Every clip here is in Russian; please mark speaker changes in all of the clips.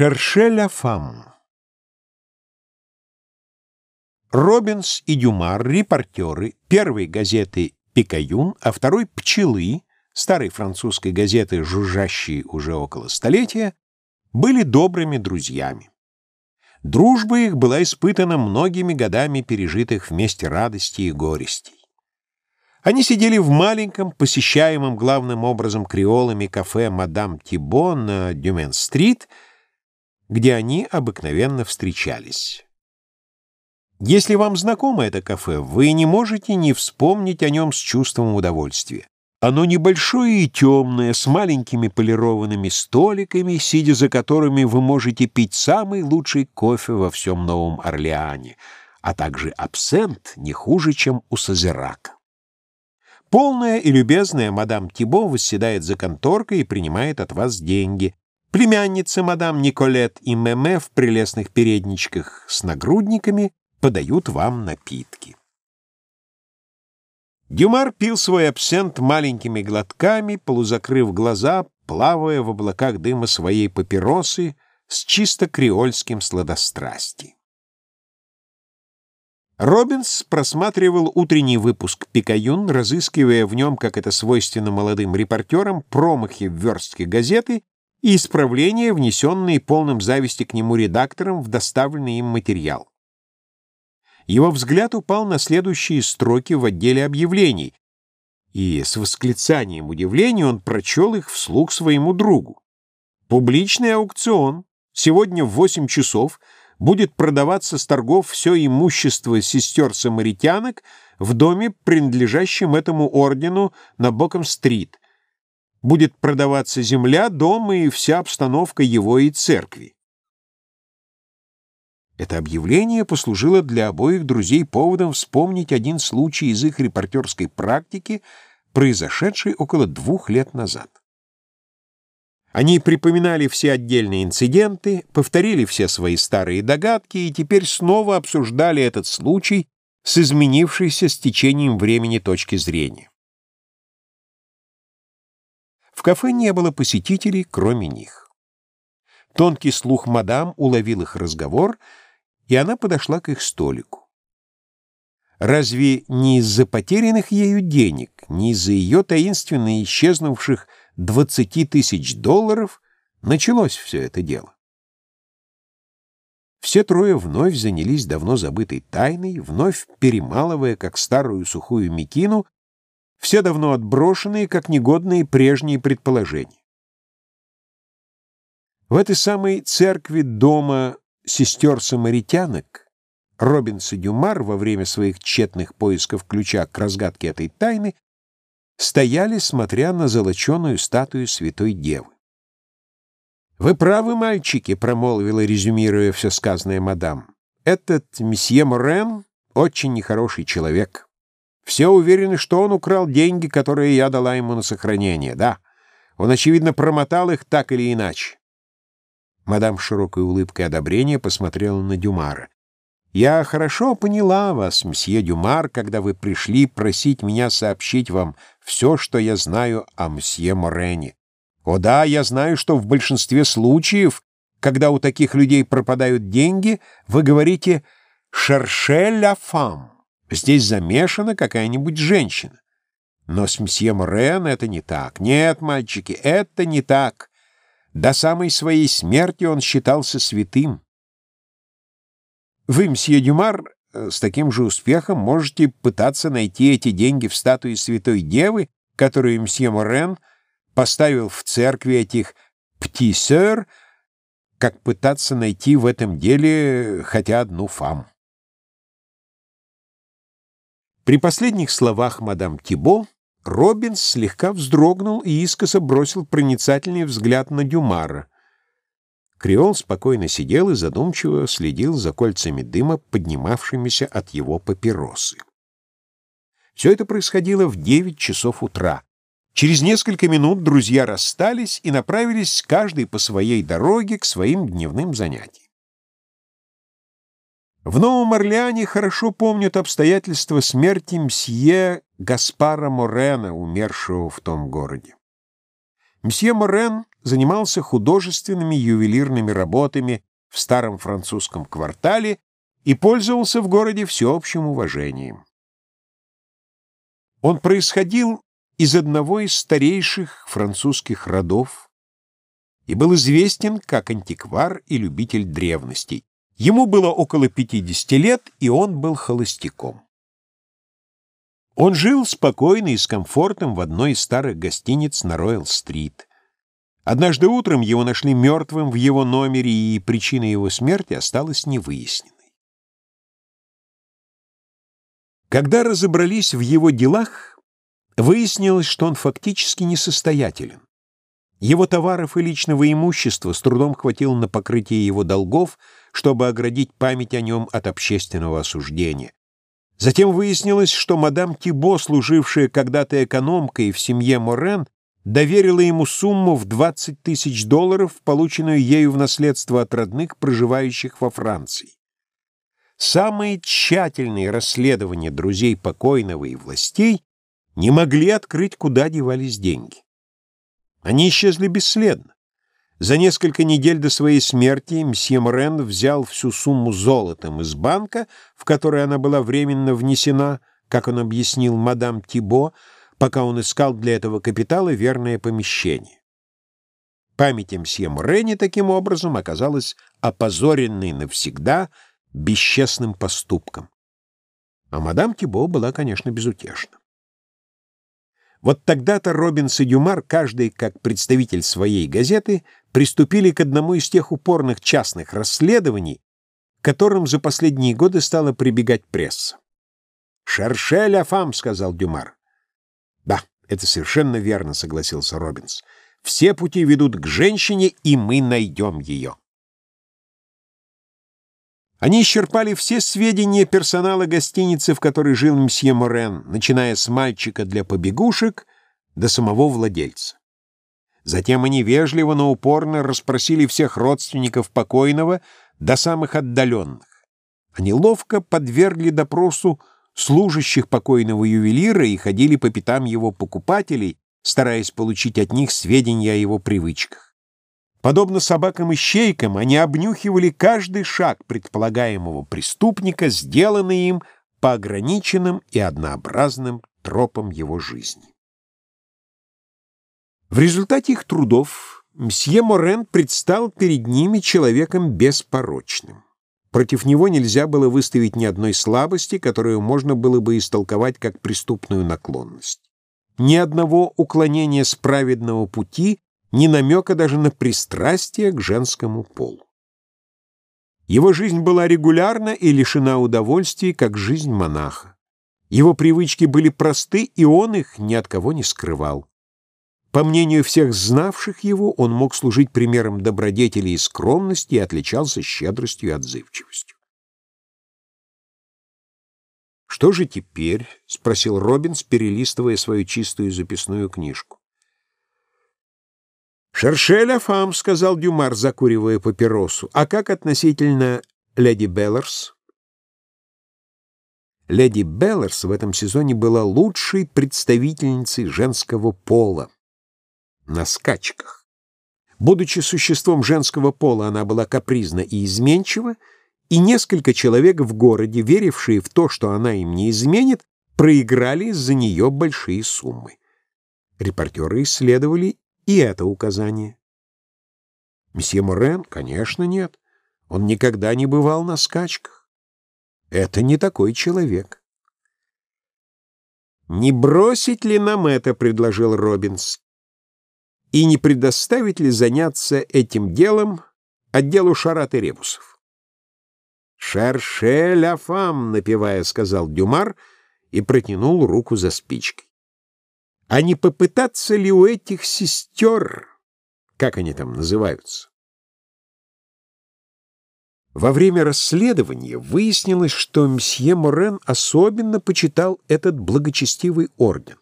Speaker 1: Шерше ля фам Робинс и Дюмар, репортеры первой газеты «Пикаюн», а второй «Пчелы», старой французской газеты, жужжащей уже около столетия, были добрыми друзьями. Дружба их была испытана многими годами пережитых вместе радостей и горестей. Они сидели в маленьком, посещаемом главным образом креолами кафе «Мадам Тибо» на Дюмен-стрит, где они обыкновенно встречались. Если вам знакомо это кафе, вы не можете не вспомнить о нем с чувством удовольствия. Оно небольшое и темное, с маленькими полированными столиками, сидя за которыми вы можете пить самый лучший кофе во всем Новом Орлеане, а также абсент не хуже, чем у Созерака. Полная и любезная мадам Тибо восседает за конторкой и принимает от вас деньги. Племянницы мадам Николет и Меме в прелестных передничках с нагрудниками подают вам напитки. Дюмар пил свой абсент маленькими глотками, полузакрыв глаза, плавая в облаках дыма своей папиросы с чисто креольским сладострастием. Робинс просматривал утренний выпуск «Пикаюн», разыскивая в нем, как это свойственно молодым репортерам, промахи в верстке газеты и исправления, внесенные полным зависти к нему редактором в доставленный им материал. Его взгляд упал на следующие строки в отделе объявлений, и с восклицанием удивления он прочел их вслух своему другу. «Публичный аукцион. Сегодня в восемь часов — будет продаваться с торгов все имущество сестер-самаритянок в доме, принадлежащем этому ордену на Боком-стрит. Будет продаваться земля, дом и вся обстановка его и церкви. Это объявление послужило для обоих друзей поводом вспомнить один случай из их репортерской практики, произошедший около двух лет назад. Они припоминали все отдельные инциденты, повторили все свои старые догадки и теперь снова обсуждали этот случай с изменившейся с течением времени точки зрения. В кафе не было посетителей, кроме них. Тонкий слух мадам уловил их разговор, и она подошла к их столику. Разве не из-за потерянных ею денег, не из-за ее таинственно исчезнувших 20 тысяч долларов началось все это дело. Все трое вновь занялись давно забытой тайной, вновь перемалывая, как старую сухую мекину, все давно отброшенные, как негодные прежние предположения. В этой самой церкви дома сестер-самаритянок Робинс и Дюмар во время своих тщетных поисков ключа к разгадке этой тайны стояли, смотря на золоченую статую Святой Девы. «Вы правы, мальчики», — промолвила, резюмируя все сказанное мадам. «Этот месье Морен очень нехороший человек. Все уверены, что он украл деньги, которые я дала ему на сохранение. Да, он, очевидно, промотал их так или иначе». Мадам широкой улыбкой одобрения посмотрела на Дюмара. «Я хорошо поняла вас, мсье Дюмар, когда вы пришли просить меня сообщить вам все, что я знаю о мсье Морене. О да, я знаю, что в большинстве случаев, когда у таких людей пропадают деньги, вы говорите «шерше ля фам». Здесь замешана какая-нибудь женщина. Но с мсье Морен это не так. Нет, мальчики, это не так. До самой своей смерти он считался святым. Вы, мсье Дюмар, э, с таким же успехом можете пытаться найти эти деньги в статуе Святой Девы, которую мсье Морен поставил в церкви этих «птисер», как пытаться найти в этом деле хотя одну фам. При последних словах мадам Тибо Робинс слегка вздрогнул и искоса бросил проницательный взгляд на Дюмара. Креол спокойно сидел и задумчиво следил за кольцами дыма, поднимавшимися от его папиросы. Все это происходило в девять часов утра. Через несколько минут друзья расстались и направились каждый по своей дороге к своим дневным занятиям. В Новом Орлеане хорошо помнят обстоятельства смерти мсье Гаспара Морена, умершего в том городе. Мсье Морен занимался художественными ювелирными работами в старом французском квартале и пользовался в городе всеобщим уважением. Он происходил из одного из старейших французских родов и был известен как антиквар и любитель древностей. Ему было около 50 лет, и он был холостяком. Он жил спокойно и с комфортом в одной из старых гостиниц на Роyal-стрит. Однажды утром его нашли мертвым в его номере, и причина его смерти осталась невыясненной. Когда разобрались в его делах, выяснилось, что он фактически несостоятелен. Его товаров и личного имущества с трудом хватило на покрытие его долгов, чтобы оградить память о нем от общественного осуждения. Затем выяснилось, что мадам Тибо, служившая когда-то экономкой в семье Морен, доверила ему сумму в 20 тысяч долларов, полученную ею в наследство от родных, проживающих во Франции. Самые тщательные расследования друзей покойного и властей не могли открыть, куда девались деньги. Они исчезли бесследно. За несколько недель до своей смерти мсье Морен взял всю сумму золотом из банка, в который она была временно внесена, как он объяснил мадам Тибо, пока он искал для этого капитала верное помещение. Память мсье Морене таким образом оказалась опозоренной навсегда бесчестным поступком. А мадам Тибо была, конечно, безутешна. Вот тогда-то Робинс и Дюмар, каждый как представитель своей газеты, приступили к одному из тех упорных частных расследований, к которым за последние годы стала прибегать пресса. «Шерше ля фам», — сказал Дюмар. «Да, это совершенно верно», — согласился Робинс. «Все пути ведут к женщине, и мы найдем ее». Они исчерпали все сведения персонала гостиницы, в которой жил мсье Морен, начиная с мальчика для побегушек до самого владельца. Затем они вежливо, но упорно расспросили всех родственников покойного до самых отдаленных. Они ловко подвергли допросу служащих покойного ювелира и ходили по пятам его покупателей, стараясь получить от них сведения о его привычках. Подобно собакам-ищейкам, они обнюхивали каждый шаг предполагаемого преступника, сделанный им по ограниченным и однообразным тропам его жизни. В результате их трудов мсье Морен предстал перед ними человеком беспорочным. Против него нельзя было выставить ни одной слабости, которую можно было бы истолковать как преступную наклонность. Ни одного уклонения с праведного пути ни намека даже на пристрастие к женскому полу. Его жизнь была регулярна и лишена удовольствий, как жизнь монаха. Его привычки были просты, и он их ни от кого не скрывал. По мнению всех знавших его, он мог служить примером добродетели и скромности и отличался щедростью и отзывчивостью. «Что же теперь?» — спросил Робинс, перелистывая свою чистую записную книжку. «Шершеля фам», — сказал Дюмар, закуривая папиросу. «А как относительно леди Белларс?» Леди Белларс в этом сезоне была лучшей представительницей женского пола на скачках. Будучи существом женского пола, она была капризна и изменчива, и несколько человек в городе, верившие в то, что она им не изменит, проиграли за нее большие суммы. Репортеры исследовали и это указание. Месье Морен? Конечно, нет. Он никогда не бывал на скачках. Это не такой человек. «Не бросить ли нам это?» — предложил Робинс. «И не предоставить ли заняться этим делом отделу шарат и ребусов?» «Шерше ля фам», — напевая, сказал Дюмар и протянул руку за спичкой. А не попытаться ли у этих сестер, как они там называются? Во время расследования выяснилось, что мсье Морен особенно почитал этот благочестивый орден.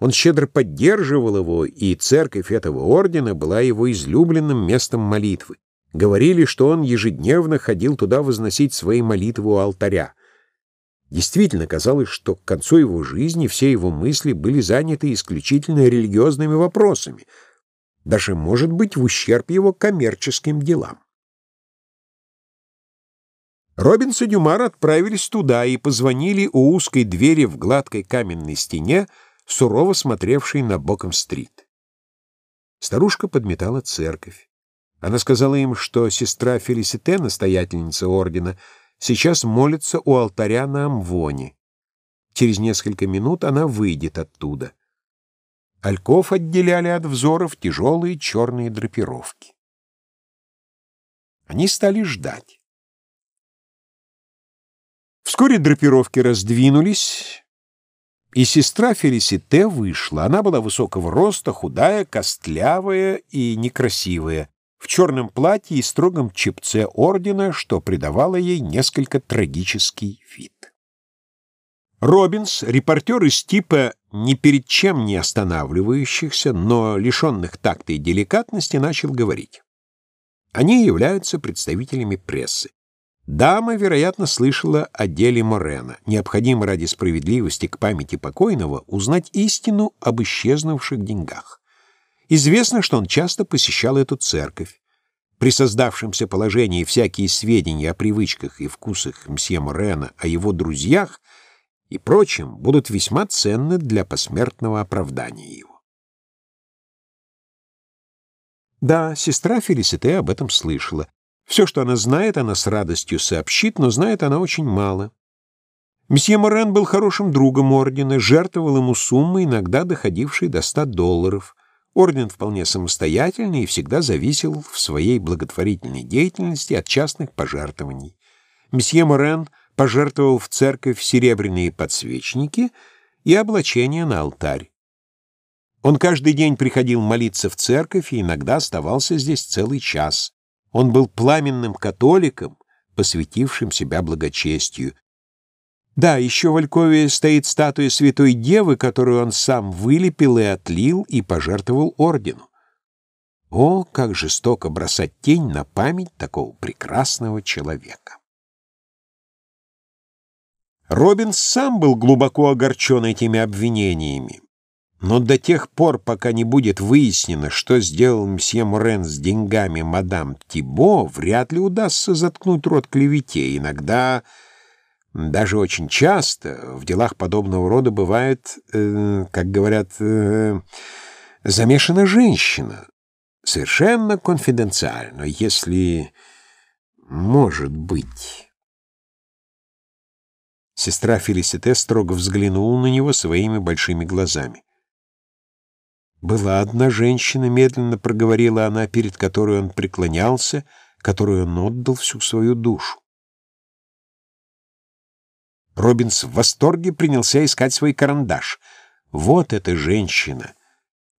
Speaker 1: Он щедро поддерживал его, и церковь этого ордена была его излюбленным местом молитвы. Говорили, что он ежедневно ходил туда возносить свои молитвы у алтаря. Действительно, казалось, что к концу его жизни все его мысли были заняты исключительно религиозными вопросами. даже, может быть, в ущерб его коммерческим делам. Робинс и Дюмар отправились туда и позвонили у узкой двери в гладкой каменной стене, сурово смотревшей на Боком-стрит. Старушка подметала церковь. Она сказала им, что сестра Фелисите, настоятельница ордена, сейчас молится у алтаря на Амвоне. Через несколько минут она выйдет оттуда. Альков отделяли от взоров тяжелые черные драпировки. Они стали ждать. Вскоре драпировки раздвинулись, и сестра Фелисите вышла. Она была высокого роста, худая, костлявая и некрасивая, в черном платье и строгом чепце ордена, что придавало ей несколько трагический вид. Робинс, репортер из типа ни перед чем не останавливающихся, но лишенных такта и деликатности, начал говорить. Они являются представителями прессы. Дама, вероятно, слышала о деле Морена. Необходимо ради справедливости к памяти покойного узнать истину об исчезнувших деньгах. Известно, что он часто посещал эту церковь. При создавшемся положении всякие сведения о привычках и вкусах мсье Морена, о его друзьях — и прочим будут весьма ценны для посмертного оправдания его. Да, сестра Фелисите об этом слышала. Все, что она знает, она с радостью сообщит, но знает она очень мало. Месье Морен был хорошим другом ордена, жертвовал ему суммы, иногда доходившие до ста долларов. Орден вполне самостоятельный и всегда зависел в своей благотворительной деятельности от частных пожертвований. Месье Морен — пожертвовал в церковь серебряные подсвечники и облачение на алтарь. Он каждый день приходил молиться в церковь и иногда оставался здесь целый час. Он был пламенным католиком, посвятившим себя благочестию. Да, еще в Алькове стоит статуя Святой Девы, которую он сам вылепил и отлил и пожертвовал ордену. О, как жестоко бросать тень на память такого прекрасного человека! Робинс сам был глубоко огорчен этими обвинениями. Но до тех пор, пока не будет выяснено, что сделал мсье Морен с деньгами мадам Тибо, вряд ли удастся заткнуть рот клевете. Иногда, даже очень часто, в делах подобного рода бывает, э, как говорят, э, замешана женщина. Совершенно конфиденциально, если может быть... Сестра Фелисите строго взглянула на него своими большими глазами. «Была одна женщина», — медленно проговорила она, перед которой он преклонялся, которой он отдал всю свою душу. Робинс в восторге принялся искать свой карандаш. «Вот эта женщина!»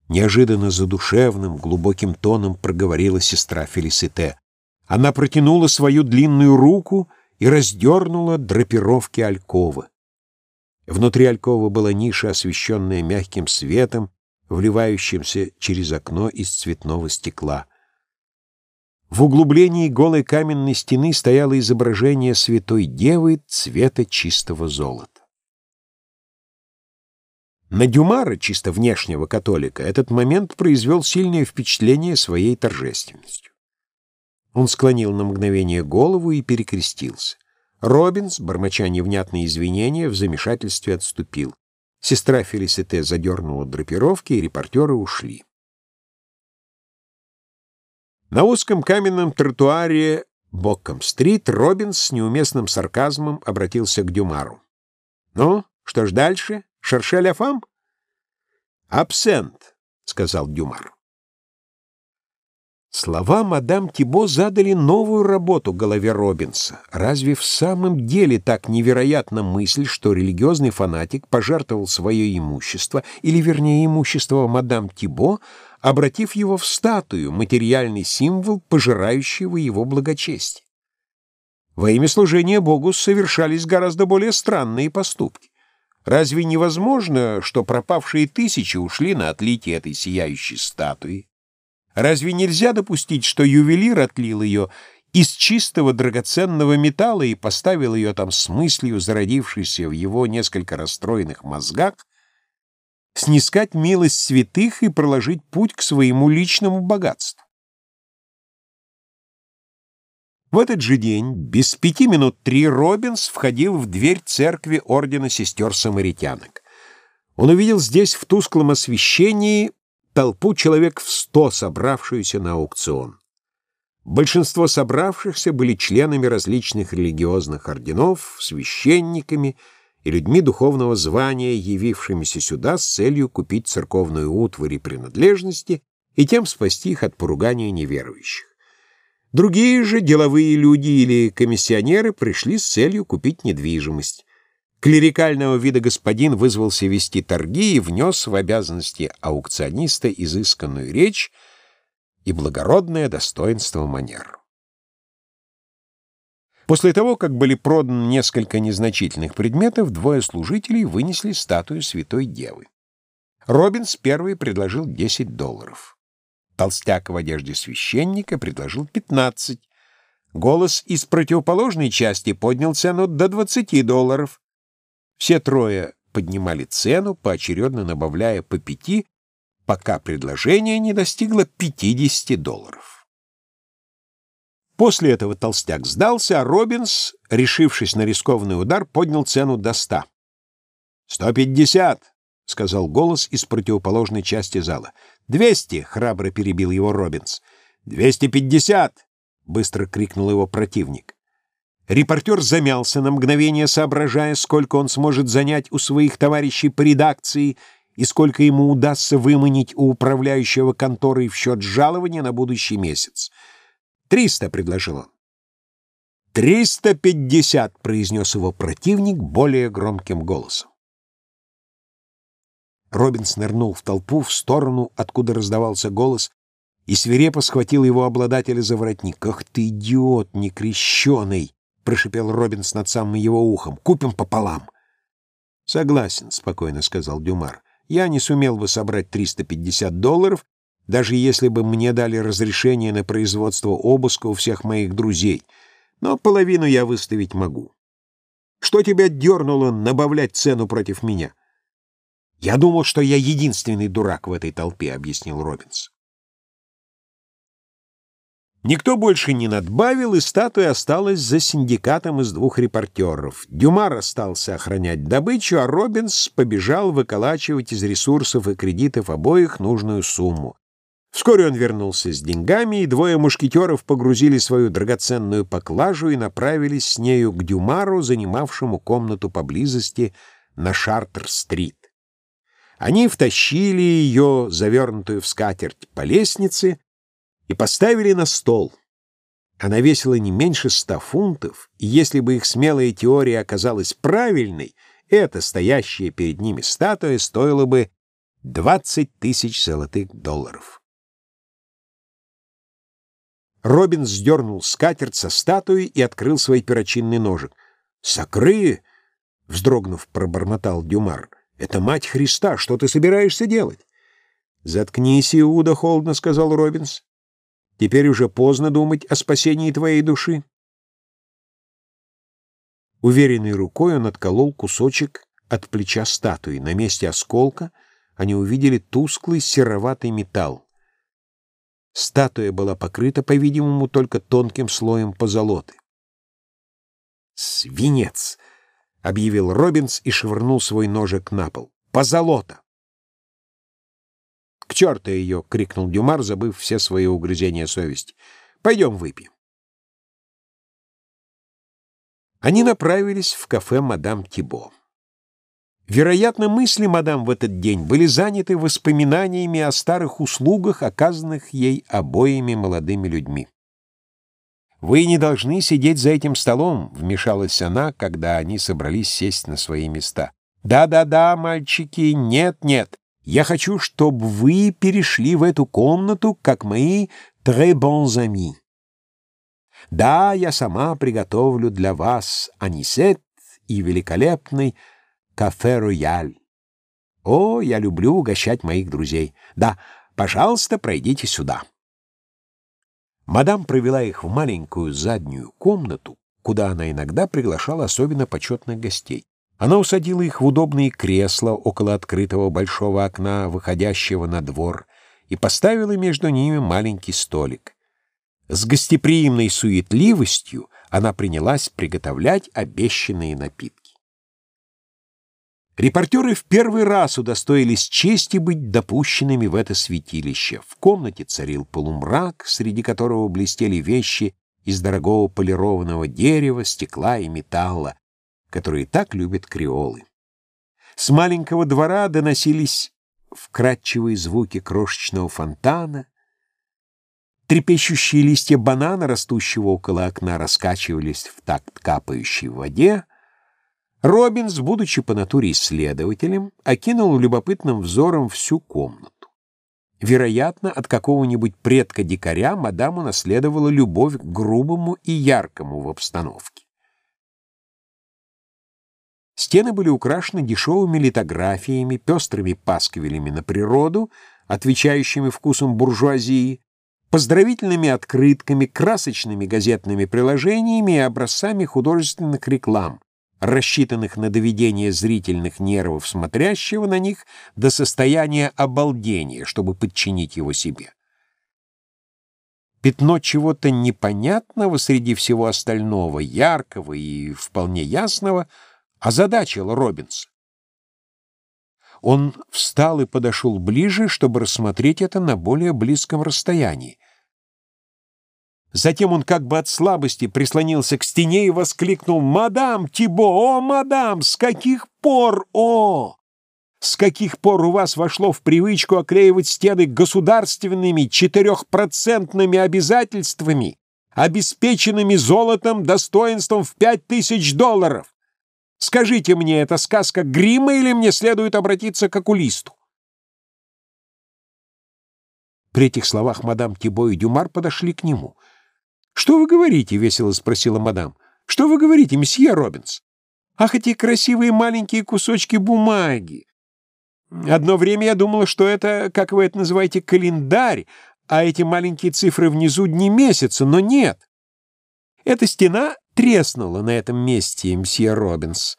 Speaker 1: Неожиданно задушевным, глубоким тоном проговорила сестра Фелисите. Она протянула свою длинную руку — и раздернула драпировки альковы. Внутри алькова была ниша, освещенная мягким светом, вливающимся через окно из цветного стекла. В углублении голой каменной стены стояло изображение святой девы цвета чистого золота. На Дюмара, чисто внешнего католика, этот момент произвел сильное впечатление своей торжественностью. Он склонил на мгновение голову и перекрестился. Робинс, бормоча невнятные извинения, в замешательстве отступил. Сестра Фелисите задернула драпировки, и репортеры ушли. На узком каменном тротуаре Бокком-стрит Робинс с неуместным сарказмом обратился к Дюмару. «Ну, что ж дальше? Шершель фам?» «Абсент», — сказал Дюмар. Слова мадам Тибо задали новую работу голове Робинса. Разве в самом деле так невероятна мысль, что религиозный фанатик пожертвовал свое имущество, или, вернее, имущество мадам Тибо, обратив его в статую, материальный символ, пожирающего его благочестие? Во имя служения Богу совершались гораздо более странные поступки. Разве невозможно, что пропавшие тысячи ушли на отлитие этой сияющей статуи? Разве нельзя допустить, что ювелир отлил ее из чистого драгоценного металла и поставил ее там с мыслью, зародившейся в его несколько расстроенных мозгах, снискать милость святых и проложить путь к своему личному богатству. В этот же день, без пяти минут три, Робинс входил в дверь церкви Ордена Сестер-Самаритянок. Он увидел здесь в тусклом освещении толпу человек в сто, собравшуюся на аукцион. Большинство собравшихся были членами различных религиозных орденов, священниками и людьми духовного звания, явившимися сюда с целью купить церковную утварь и принадлежности и тем спасти их от поругания неверующих. Другие же деловые люди или комиссионеры пришли с целью купить недвижимость. Клерикального вида господин вызвался вести торги и внес в обязанности аукциониста изысканную речь и благородное достоинство манер. После того, как были проданы несколько незначительных предметов, двое служителей вынесли статую Святой Девы. Робинс первый предложил 10 долларов. Толстяк в одежде священника предложил 15. Голос из противоположной части поднял цену до 20 долларов. Все трое поднимали цену, поочередно набавляя по пяти, пока предложение не достигло 50 долларов. После этого толстяк сдался, а Робинс, решившись на рискованный удар, поднял цену до 100. «Сто пятьдесят!» — сказал голос из противоположной части зала. «Двести!» — храбро перебил его Робинс. «Двести пятьдесят!» — быстро крикнул его противник. Репортер замялся на мгновение, соображая, сколько он сможет занять у своих товарищей по редакции и сколько ему удастся выманить у управляющего конторой в счет жалования на будущий месяц. «Триста!» — предложил он. «Триста пятьдесят!» — произнес его противник более громким голосом. Робинс нырнул в толпу, в сторону, откуда раздавался голос, и свирепо схватил его обладателя за воротник. «Ах ты, идиот некрещеный!» — прошипел Робинс над самым его ухом. «Купим пополам!» «Согласен», — спокойно сказал Дюмар. «Я не сумел бы собрать 350 долларов, даже если бы мне дали разрешение на производство обыска у всех моих друзей, но половину я выставить могу. Что тебя дернуло набавлять цену против меня?» «Я думал, что я единственный дурак в этой толпе», — объяснил Робинс. Никто больше не надбавил, и статуя осталась за синдикатом из двух репортеров. Дюмар остался охранять добычу, а Робинс побежал выколачивать из ресурсов и кредитов обоих нужную сумму. Вскоре он вернулся с деньгами, и двое мушкетеров погрузили свою драгоценную поклажу и направились с нею к Дюмару, занимавшему комнату поблизости на Шартер-стрит. Они втащили ее, завернутую в скатерть, по лестнице и поставили на стол. Она весила не меньше ста фунтов, и если бы их смелая теория оказалась правильной, эта стоящая перед ними статуя стоила бы 20 тысяч золотых долларов. Робин сдернул скатерть со статуи и открыл свой перочинный ножик. «Сокры!» — вздрогнув, пробормотал Дюмар — это мать Христа. Что ты собираешься делать? Заткнись, Иуда, холодно сказал Робинс. Теперь уже поздно думать о спасении твоей души. Уверенной рукой он отколол кусочек от плеча статуи. На месте осколка они увидели тусклый сероватый металл. Статуя была покрыта, по-видимому, только тонким слоем позолоты. «Свинец!» — объявил Робинс и швырнул свой ножик на пол. «Позолота!» «К черту ее!» — крикнул Дюмар, забыв все свои угрызения совести. «Пойдем выпьем». Они направились в кафе «Мадам Тибо». Вероятно, мысли мадам в этот день были заняты воспоминаниями о старых услугах, оказанных ей обоими молодыми людьми. «Вы не должны сидеть за этим столом», — вмешалась она, когда они собрались сесть на свои места. «Да-да-да, мальчики, нет-нет. Я хочу, чтобы вы перешли в эту комнату, как мои très bons amis. Да, я сама приготовлю для вас анисет и великолепный кафе-рояль. О, я люблю угощать моих друзей. Да, пожалуйста, пройдите сюда». Мадам провела их в маленькую заднюю комнату, куда она иногда приглашала особенно почетных гостей. Она усадила их в удобные кресла около открытого большого окна, выходящего на двор, и поставила между ними маленький столик. С гостеприимной суетливостью она принялась приготовлять обещанные напитки. Репортеры в первый раз удостоились чести быть допущенными в это святилище. В комнате царил полумрак, среди которого блестели вещи из дорогого полированного дерева, стекла и металла, которые так любят креолы. С маленького двора доносились вкрадчивые звуки крошечного фонтана, Трепещущие листья банана, растущего около окна, раскачивались в такт капающей воде. Робинс, будучи по натуре исследователем, окинул любопытным взором всю комнату. Вероятно, от какого-нибудь предка-дикаря мадам унаследовала любовь к грубому и яркому в обстановке. Стены были украшены дешевыми литографиями, пестрыми пасквилями на природу, отвечающими вкусом буржуазии, поздравительными открытками, красочными газетными приложениями и образцами художественных реклам, рассчитанных на доведение зрительных нервов смотрящего на них до состояния обалдения, чтобы подчинить его себе. Пятно чего-то непонятного среди всего остального, яркого и вполне ясного, озадачило Робинса. Он встал и подошел ближе, чтобы рассмотреть это на более близком расстоянии. Затем он как бы от слабости прислонился к стене и воскликнул «Мадам Тибо! О, мадам! С каких пор, о! С каких пор у вас вошло в привычку оклеивать стены государственными четырехпроцентными обязательствами, обеспеченными золотом достоинством в пять тысяч долларов? Скажите мне, это сказка грима или мне следует обратиться к окулисту?» При этих словах мадам Тибо и Дюмар подошли к нему — «Что вы говорите?» — весело спросила мадам. «Что вы говорите, месье Робинс? Ах, эти красивые маленькие кусочки бумаги! Одно время я думала, что это, как вы это называете, календарь, а эти маленькие цифры внизу дни месяца, но нет. Эта стена треснула на этом месте, месье Робинс.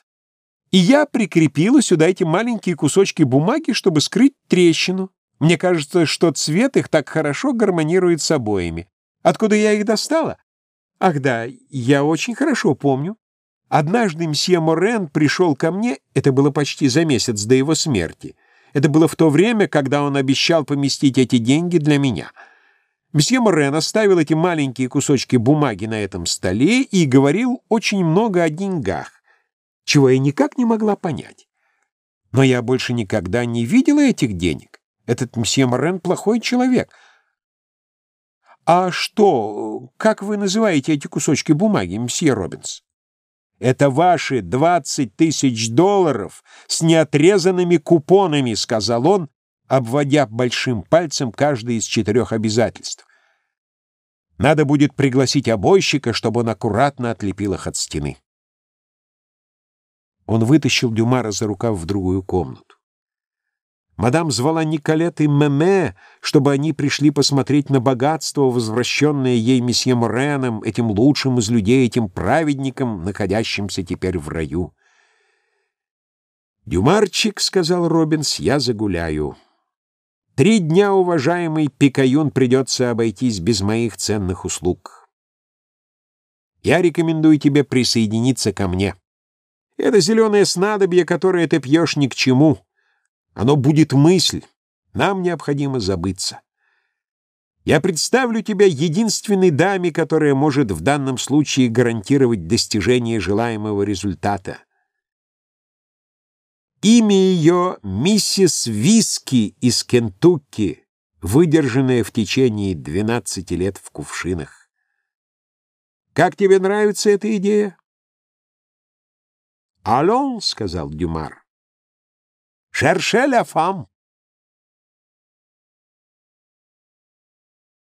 Speaker 1: И я прикрепила сюда эти маленькие кусочки бумаги, чтобы скрыть трещину. Мне кажется, что цвет их так хорошо гармонирует с обоями. Откуда я их достала? Ах да, я очень хорошо помню. Однажды мсье Морен пришел ко мне, это было почти за месяц до его смерти. Это было в то время, когда он обещал поместить эти деньги для меня. Мсье Морен оставил эти маленькие кусочки бумаги на этом столе и говорил очень много о деньгах, чего я никак не могла понять. Но я больше никогда не видела этих денег. Этот мсье Морен плохой человек — «А что, как вы называете эти кусочки бумаги, мсье Робинс?» «Это ваши двадцать тысяч долларов с неотрезанными купонами», — сказал он, обводя большим пальцем каждое из четырех обязательств. «Надо будет пригласить обойщика, чтобы он аккуратно отлепил их от стены». Он вытащил Дюмара за рукав в другую комнату. Мадам звала Николет и Меме, чтобы они пришли посмотреть на богатство, возвращенное ей месье Мореном, этим лучшим из людей, этим праведником, находящимся теперь в раю. «Дюмарчик», — сказал Робинс, — «я загуляю. Три дня, уважаемый Пикаюн, придется обойтись без моих ценных услуг. Я рекомендую тебе присоединиться ко мне. Это зеленое снадобье, которое ты пьешь, ни к чему». Оно будет мысль. Нам необходимо забыться. Я представлю тебя единственной даме, которая может в данном случае гарантировать достижение желаемого результата. Имя ее миссис Виски из Кентукки, выдержанная в течение 12 лет в кувшинах. Как тебе нравится эта идея? «Аллон», — сказал Дюмар. Шерше ля фам.